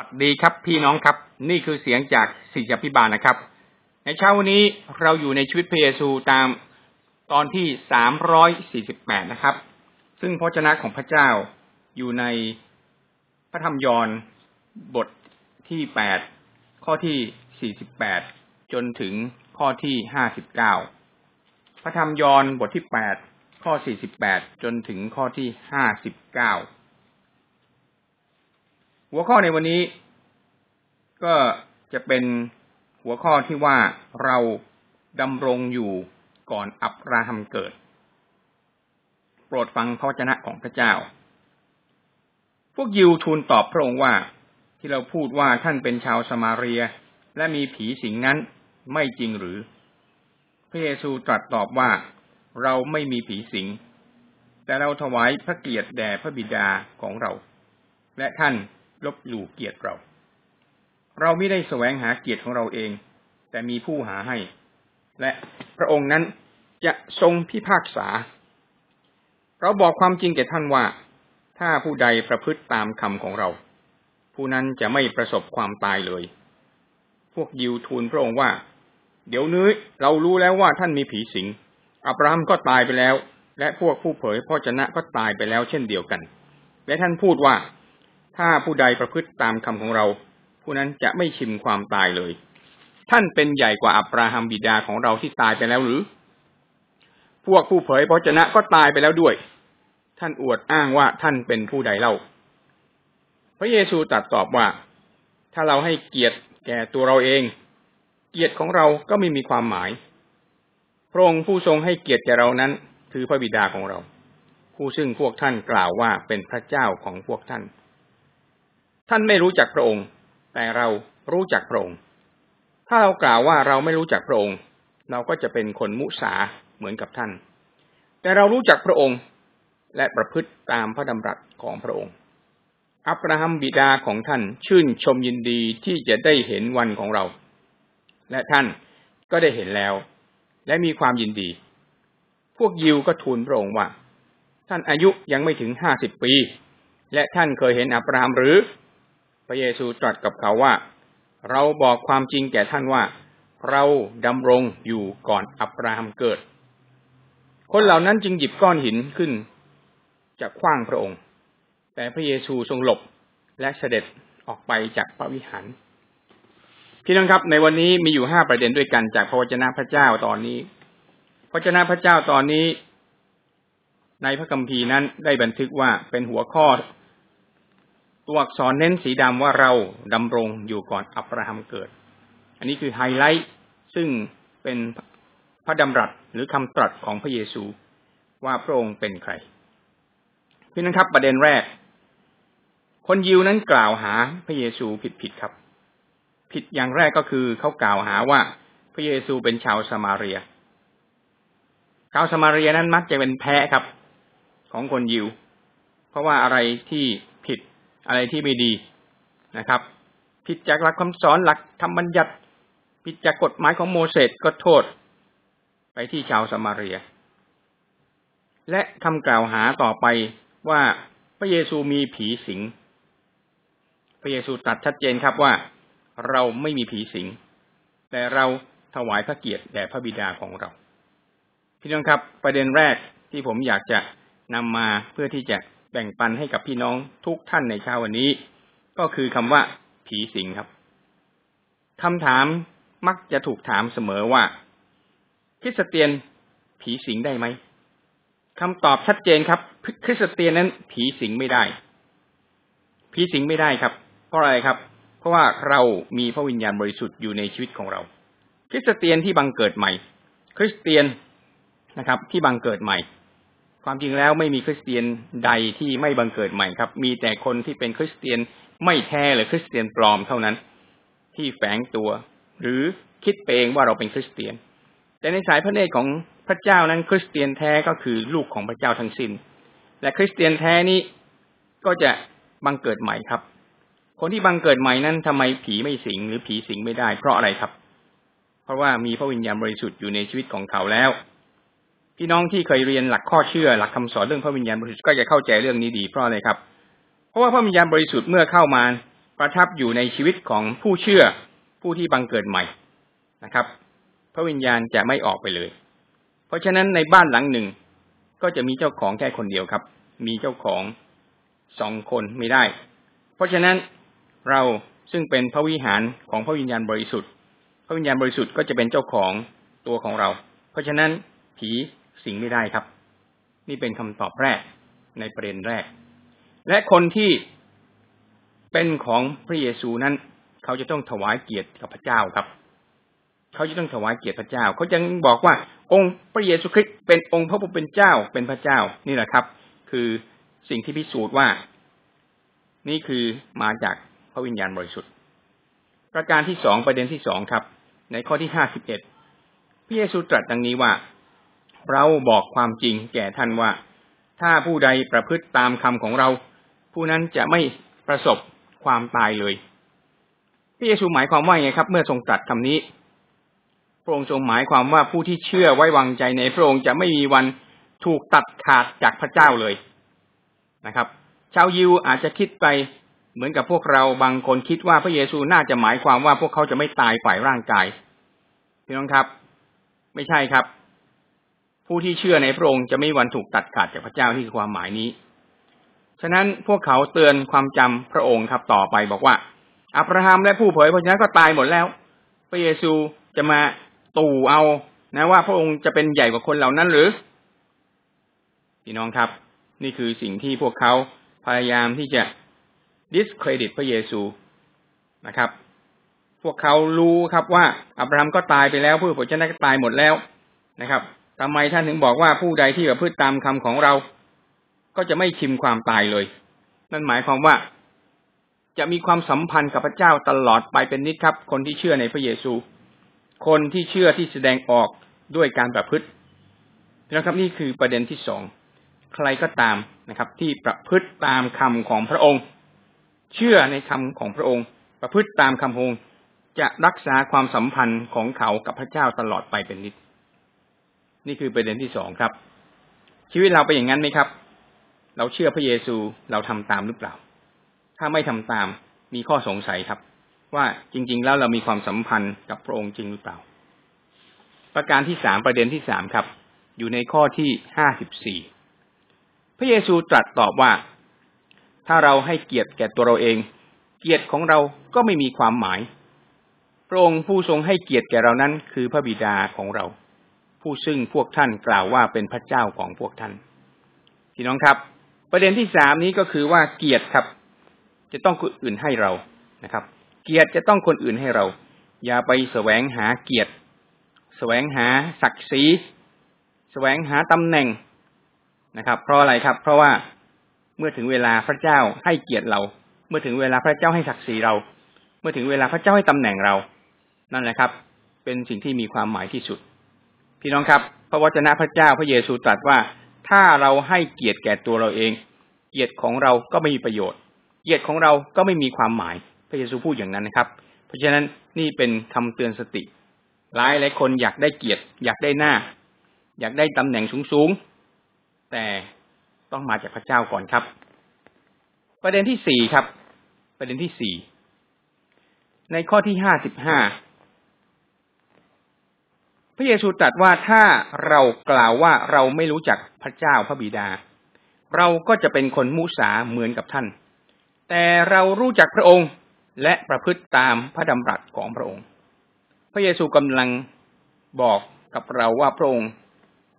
สวัสดีครับพี่น้องครับ นี่คือเสียงจากศิษยพิบาลนะครับ ในเช้าวันนี้เราอยู่ในชีวิตพระเยซูตามตอนที่สามร้อยสี่สิบแปดนะครับ ซึ่งพระชนะของพระเจ้าอยู่ในพระธรรมยอห์นบทที่แปดข้อที่สี่สิบแปดจนถึงข้อที่ห้าสิบเก้าพระธรรมยอห์นบทที่แปดข้อสี่สิบแปดจนถึงข้อที่ห้าสิบเก้า หัวข้อในวันนี้ ก็จะเป็นหัวข้อที่ว่าเราดำรงอยู่ก่อนอับราฮัมเกิด โปรดฟังพระวจนะของพระเจ้า พวกยิวทูลตอบพระองค์ว่า ที่เราพูดว่าท่านเป็นชาวสมาเรีย และมีผีสิงนั้นไม่จริงหรือ พระเยซูตรัสตอบว่าเราไม่มีผีสิง แต่เราถวายพระเกียรติแด่พระบิดาของเรา และท่าน ลบหลู่เกียรติเรา เราไม่ได้แสวงหาเกียรติของเราเอง แต่มีผู้หาให้ และพระองค์นั้นจะทรงพิพากษา เราบอกความจริงแก่ท่านว่า ถ้าผู้ใดประพฤติตามคำของเรา ผู้นั้นจะไม่ประสบความตายเลย พวกยิวทูลพระองค์ว่า เดี๋ยวนี้เรารู้แล้วว่าท่านมีผีสิง อับราฮัมก็ตายไปแล้ว และพวกผู้เผยพระชนะก็ตายไปแล้วเช่นเดียวกัน และท่านพูดว่า ถ้าผู้ใดประพฤติตามคำของเรา ผู้นั้นจะไม่ชิมความตายเลย ท่านเป็นใหญ่กว่าอับราฮัมบิดาของเราที่ตายไปแล้วหรือ พวกผู้เผยพระชนะก็ตายไปแล้วด้วย ท่านอวดอ้างว่าท่านเป็นผู้ใดเล่า พระเยซูตรัสตอบว่า ถ้าเราให้เกียรติแก่ตัวเราเอง เกียรติของเราก็ไม่มีความหมาย พระองค์ผู้ทรงให้เกียรติแก่เรานั้น คือพระบิดาของเรา ผู้ซึ่งพวกท่านกล่าวว่าเป็นพระเจ้าของพวกท่าน ท่านไม่รู้จักพระองค์ แต่เรารู้จักพระองค์ ถ้าเรากล่าวว่าเราไม่รู้จักพระองค์ เราก็จะเป็นคนมุสาเหมือนกับท่าน แต่เรารู้จักพระองค์ และประพฤติตามพระดำรัสของพระองค์ อับราฮัมบิดาของท่านชื่นชมยินดีที่จะได้เห็นวันของเรา และท่านก็ได้เห็นแล้ว และมีความยินดี พวกยิวก็ทูลพระองค์ว่า ท่านอายุยังไม่ถึงห้าสิบปี และท่านเคยเห็นอับราฮัมหรือ พระเยซูตรัสกับเขาว่า เราบอกความจริงแก่ท่านว่า เราดำรงอยู่ก่อนอับราฮัมเกิด คนเหล่านั้นจึงหยิบก้อนหินขึ้นจากขว้างพระองค์ แต่พระเยซูทรงหลบและเสด็จออกไปจากพระวิหารพี่น้องครับ ในวันนี้มีอยู่ห้าประเด็นด้วยกันจากพระวจนะพระเจ้าตอนนี้พระวจนะพระเจ้าตอนนี้ ในพระคัมภีร์นั้นได้บันทึกว่าเป็นหัวข้อ ตัวอักษรเน้นสีดำว่าเราดำรงอยู่ก่อนอับราฮัมเกิด อันนี้คือไฮไลท์ซึ่งเป็นพระดำรัสหรือคำตรัสของพระเยซูว่าพระองค์เป็นใคร พี่น้องครับประเด็นแรก คนยิวนั้นกล่าวหาพระเยซูผิดผิดครับ ผิดอย่างแรกก็คือเขากล่าวหาว่าพระเยซูเป็นชาวสมาเรีย ชาวสมาเรียนั้นมักจะเป็นแพ้ครับ ของคนยิว เพราะว่าอะไรที่ อะไรที่ไม่ดีนะครับผิดจากหลักคำสอนหลักธรรมบัญญัติผิดจากกฎหมายของโมเสสก็โทษ ไปที่ชาวสมาเรีย และคำกล่าวหาต่อไปว่าพระเยซูมีผีสิง พระเยซูตัดชัดเจนครับว่าเราไม่มีผีสิง แต่เราถวายพระเกียรติแด่พระบิดาของเรา พี่น้องครับ ประเด็นแรกที่ผมอยากจะนำมาเพื่อที่จะ แบ่งปันให้กับพี่น้องทุกท่านในเช้าวันนี้ ก็คือคำว่า ผีสิงครับคำถามมักจะถูกถามเสมอว่า คริสเตียนผีสิงได้ไหมคำตอบชัดเจนครับ คริสเตียนนั้นผีสิงไม่ได้ ผีสิงไม่ได้ครับ เพราะอะไรครับ เพราะว่าเรามีพระวิญญาณบริสุทธิ์อยู่ในชีวิตของเรา คริสเตียนที่บังเกิดใหม่ คริสเตียนนะครับ ที่บังเกิดใหม่ ความจริงแล้วไม่มีคริสเตียนใดที่ไม่บังเกิดใหม่ครับ มีแต่คนที่เป็นคริสเตียนไม่แท้หรือคริสเตียนปลอมเท่านั้น ที่แฝงตัว หรือคิดเองว่าเราเป็นคริสเตียน แต่ในสายพระเนตรของพระเจ้านั้นคริสเตียนแท้ก็คือลูกของพระเจ้าทั้งสิน้น และคริสเตียนแท้นี้ก็จะบังเกิดใหม่ครับ คนที่บังเกิดใหม่นั้นทำไมผีไม่สิงหรือผีสิงไม่ได้เพราะอะไรครับ เพราะว่ามีพระวิญญาณบริสุทธิ์อยู่ในชีวิตของเขาแล้ว พี่น้องที่เคยเรียนหลักข้อเชื่อหลักคำสอนเรื่องพระวิญญาณบริสุทธิ์ก็จะเข้าใจเรื่องนี้ดีเพราะอะไรครับ เพราะว่าพระวิญญาณบริสุทธิ์เมื่อเข้ามาประทับอยู่ในชีวิตของผู้เชื่อผู้ที่บังเกิดใหม่นะครับ พระวิญญาณจะไม่ออกไปเลย เพราะฉะนั้นในบ้านหลังหนึ่งก็จะมีเจ้าของแค่คนเดียวครับ มีเจ้าของสองคนไม่ได้ เพราะฉะนั้นเราซึ่งเป็นพระวิหารของพระวิญญาณบริสุทธิ์ พระวิญญาณบริสุทธิ์ก็จะเป็นเจ้าของตัวของเรา เพราะฉะนั้นผี สิงไม่ได้ครับ นี่เป็นคำตอบแรกในประเด็นแรก และคนที่เป็นของพระเยซูนั้น เขาจะต้องถวายเกียรติกับพระเจ้าครับ เขาจะต้องถวายเกียรติพระเจ้า เขาจะบอกว่า องค์พระเยซูคริสต์เป็นองค์พระผู้เป็นเจ้าเป็นพระเจ้านี่แหละครับ คือสิ่งที่พิสูจน์ว่า นี่คือมาจากพระวิญญาณบริสุทธิ์ ประการที่สองประเด็นที่สองครับ ในข้อที่ห้าสิบเอ็ดพระเยซูตรัสดังนี้ว่า เราบอกความจริงแก่ท่านว่า ถ้าผู้ใดประพฤติตามคำของเรา ผู้นั้นจะไม่ประสบความตายเลย พระเยซูหมายความว่าไงครับ เมื่อทรงตรัสคำนี้ พระองค์ทรงหมายความว่าผู้ที่เชื่อไว้วางใจในพระองค์จะไม่มีวันถูกตัดขาดจากพระเจ้าเลยนะครับ ชาวยิวอาจจะคิดไปเหมือนกับพวกเราบางคนคิดว่าพระเยซูน่าจะหมายความว่าพวกเขาจะไม่ตายฝ่ายร่างกายพี่น้องครับ ไม่ใช่ครับ ผู้ที่เชื่อในพระองค์จะไม่วันถูกตัดขาดจากพระเจ้าที่คือความหมายนี้ ฉะนั้นพวกเขาเตือนความจำพระองค์ครับต่อไปบอกว่า อับราฮัมและผู้เผยพระชนะก็ตายหมดแล้ว พระเยซูจะมาตู่เอานะว่าพระองค์จะเป็นใหญ่กว่าคนเหล่านั้นหรือพี่น้องครับ นี่คือสิ่งที่พวกเขาพยายามที่จะ discredit พระเยซูนะครับ พวกเขารู้ครับว่าอับราฮัมก็ตายไปแล้วผู้เผยพระชนะก็ตายหมดแล้วนะครับ ทำไมท่านถึงบอกว่าผู้ใดที่ประพฤติตามคำของเรา ก็จะไม่ชิมความตายเลย นั่นหมายความว่า จะมีความสัมพันธ์กับพระเจ้าตลอดไปเป็นนิดครับ คนที่เชื่อในพระเยซู คนที่เชื่อที่แสดงออกด้วยการประพฤตินะครับนี่คือประเด็นที่สองใครก็ตามนะครับ ที่ประพฤติตามคำของพระองค์ เชื่อในคำของพระองค์ ประพฤติตามคำองค์จะรักษาความสัมพันธ์ของเขากับพระเจ้าตลอดไปเป็นนิด นี่คือประเด็นที่สองครับ ชีวิตเราเป็นอย่างนั้นไหมครับ เราเชื่อพระเยซูเราทำตามหรือเปล่า ถ้าไม่ทำตามมีข้อสงสัยครับ ว่าจริง ๆ แล้วเรามีความสัมพันธ์กับพระองค์จริงหรือเปล่า ประการที่สามประเด็นที่สามครับ อยู่ในข้อที่ห้าสิบสี่พระเยซูตรัสตอบว่า ถ้าเราให้เกียรติแก่ตัวเราเอง เกียรติของเราก็ไม่มีความหมายพระองค์ผู้ทรงให้เกียรติแก่เรานั้นคือพระบิดาของเรา ผู้ซึ่งพวกท่านกล่าวว่าเป็นพระเจ้าของพวกท่านพี่น้องครับ ประเด็นที่สามนี้ก็คือว่าเกียรติครับ จะต้องคนอื่นให้เรานะครับ เกียรติจะต้องคนอื่นให้เรา อย่าไปแสวงหาเกียรติ แสวงหาศักดิ์ศรีแสวงหาตำแหน่งนะครับ เพราะอะไรครับ เพราะว่าเมื่อถึงเวลาพระเจ้าให้เกียรติเรา เมื่อถึงเวลาพระเจ้าให้ศักดิ์ศรีเรา เมื่อถึงเวลาพระเจ้าให้ตำแหน่งเรา นั่นแหละครับ เป็นสิ่งที่มีความหมายที่สุด พี่น้องครับ พระวจนะพระเจ้าพระเยซูตรัสว่า ถ้าเราให้เกียรติแก่ตัวเราเอง เกียรติของเราก็ไม่มีประโยชน์ เกียรติของเราก็ไม่มีความหมาย พระเยซูพูดอย่างนั้นนะครับ เพราะฉะนั้นนี่เป็นคำเตือนสติ หลายหลายคนอยากได้เกียรติ อยากได้หน้า อยากได้ตำแหน่งสูงๆแต่ต้องมาจากพระเจ้าก่อนครับ ประเด็นที่สี่ครับ ประเด็นที่สี่ในข้อที่ห้าสิบห้า พระเยซูตรัสว่าถ้าเรากล่าวว่าเราไม่รู้จักพระเจ้าพระบิดา เราก็จะเป็นคนมุสาเหมือนกับท่าน แต่เรารู้จักพระองค์และประพฤติตามพระดำรัสของพระองค์ พระเยซูกำลังบอกกับเราว่าพระองค์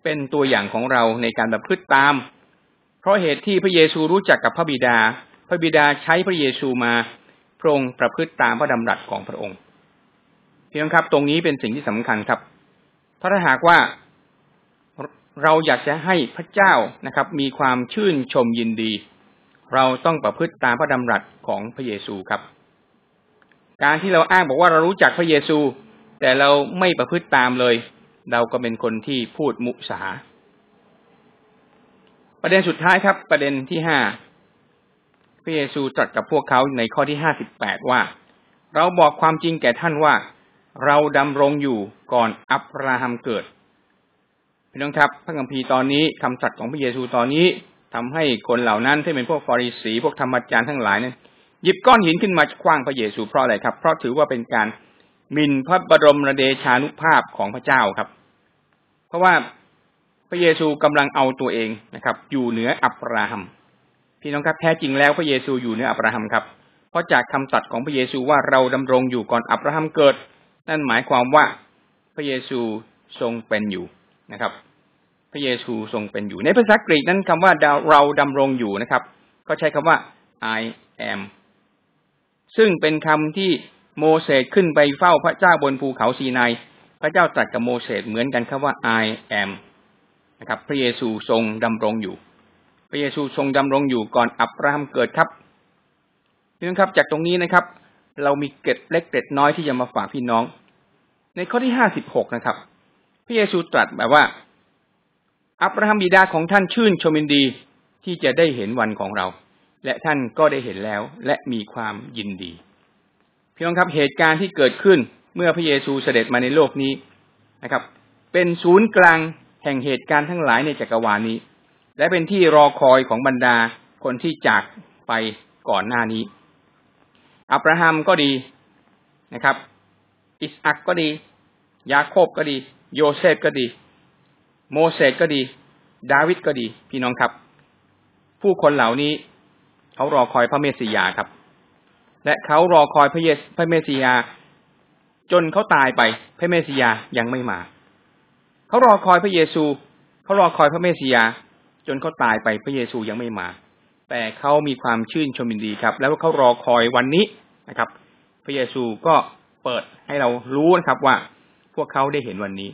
เป็นตัวอย่างของเราในการประพฤติตาม เพราะเหตุที่พระเยซูรู้จักกับพระบิดา พระบิดาใช้พระเยซูมาพระองค์ประพฤติตามพระดำรัสของพระองค์ เพียงครับตรงนี้เป็นสิ่งที่สำคัญครับ พระถ้าหากว่าเราอยากจะให้พระเจ้านะครับ มีความชื่นชมยินดี เราต้องประพฤติตามพระดำรัสของพระเยซูครับ การที่เราอ้างบอกว่าเรารู้จักพระเยซู แต่เราไม่ประพฤติตามเลย เราก็เป็นคนที่พูดมุสา ประเด็นสุดท้ายครับ ประเด็นที่ห้าพระเยซูตรัสกับพวกเขาในข้อที่ห้าสิบแปดว่า เราบอกความจริงแก่ท่านว่า เราดำรงอยู่ก่อนอับราฮัมเกิดพี่น้องครับพระคัมภีร์ตอนนี้คำสัตรัสของพระเยซูตอนนี้ทำให้คนเหล่านั้นที่เป็นพวกฟาริสีพวกธรรมจารย์ทั้งหลายนั้นหยิบก้อนหินขึ้นมาคว้างพระเยซูเพราะอะไรครับ เพราะถือว่าเป็นการหมิ่นพระบรมเดชานุภาพของพระเจ้าครับ เพราะว่าพระเยซูกำลังเอาตัวเองนะครับ อยู่เหนืออับราฮัมพี่น้องครับแท้จริงแล้วพระเยซูอยู่เหนืออับราฮัมครับ เพราะจากคำตัดของพระเยซูว่าเราดำรงอยู่ก่อนอับราฮัมเกิด นั่นหมายความว่าพระเยซูทรงเป็นอยู่นะครับ พระเยซูทรงเป็นอยู่ ในภาษากรีกนั้นคำว่าเราดำรงอยู่นะครับ ก็ใช้คำว่า I am ซึ่งเป็นคำที่โมเสสขึ้นไปเฝ้าพระเจ้าบนภูเขาซีนายพระเจ้าตรัสกับโมเสสเหมือนกันครับว่า I am นะครับ พระเยซูทรงดำรงอยู่ พระเยซูทรงดำรงอยู่ก่อนอับราฮัมเกิดครับพี่น้องครับจากตรงนี้นะครับ เรามีเกร็ดเล็กเกร็ดน้อยที่จะมาฝากพี่น้อง ในข้อที่ห้าสิบหกนะครับ พระเยซูตรัสแบบว่า อับราฮัมบิดาของท่านชื่นชมินดีที่จะได้เห็นวันของเรา และท่านก็ได้เห็นแล้วและมีความยินดีพี่น้องครับเหตุการณ์ที่เกิดขึ้นเมื่อพระเยซูเสด็จมาในโลกนี้นะครับ เป็นศูนย์กลางแห่งเหตุการณ์ทั้งหลายในจักรวาลนี้ และเป็นที่รอคอยของบรรดาคนที่จากไปก่อนหน้านี้ อับราฮัมก็ดีนะครับ อิสอักก็ดี ยาโคบก็ดี โยเซฟก็ดี โมเสสก็ดี ดาวิดก็ดี พี่น้องครับ ผู้คนเหล่านี้เขารอคอยพระเมสสิยาครับ และเขารอคอยพระเยสพระเมสสิยา จนเขาตายไป พระเมสสิยายังไม่มา เขารอคอยพระเยซู เขารอคอยพระเมสสิยา จนเขาตายไปพระเยซูยังไม่มา แต่เขามีความชื่นชมยินดีครับ แล้วเขารอคอยวันนี้นะครับ พระเยซูก็เปิดให้เรารู้นะครับว่าพวกเขาได้เห็นวันนี้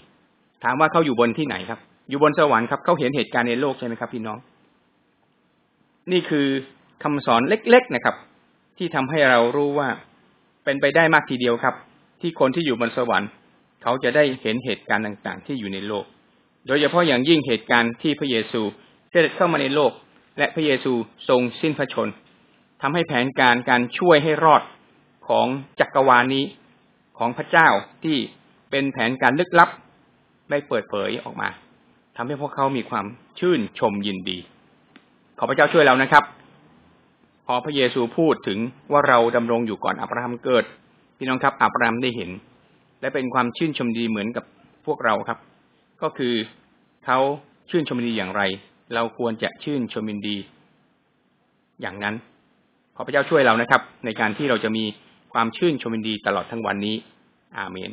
ถามว่าเขาอยู่บนที่ไหนครับ อยู่บนสวรรค์ครับเขาเห็นเหตุการณ์ในโลกใช่ไหมครับ พี่น้อง นี่คือคำสอนเล็ก ๆนะครับ ที่ทำให้เรารู้ว่าเป็นไปได้มากทีเดียวครับ ที่คนที่อยู่บนสวรรค์ เขาจะได้เห็นเหตุการณ์ต่างๆ ที่อยู่ในโลก โดยเฉพาะอย่างยิ่งเหตุการณ์ที่พระเยซูเสด็จเข้ามาในโลก และพระเยซูทรงสิ้นพระชนทำให้แผนการการช่วยให้รอดของจักรวาลนี้ของพระเจ้าที่เป็นแผนการลึกลับได้เปิดเผยออกมาทำให้พวกเขามีความชื่นชมยินดี ขอพระเจ้าช่วยเรานะครับ พอพระเยซูพูดถึงว่าเราดำรงอยู่ก่อนอับราฮัมเกิด พี่น้องครับอับราฮัมได้เห็น และเป็นความชื่นชมดีเหมือนกับพวกเราครับ ก็คือเขาชื่นชมดีอย่างไร เราควรจะชื่นชมินดี อย่างนั้น ขอพระเจ้าช่วยเรานะครับ ในการที่เราจะมีความชื่นชมินดีตลอดทั้งวันนี้ อาเมน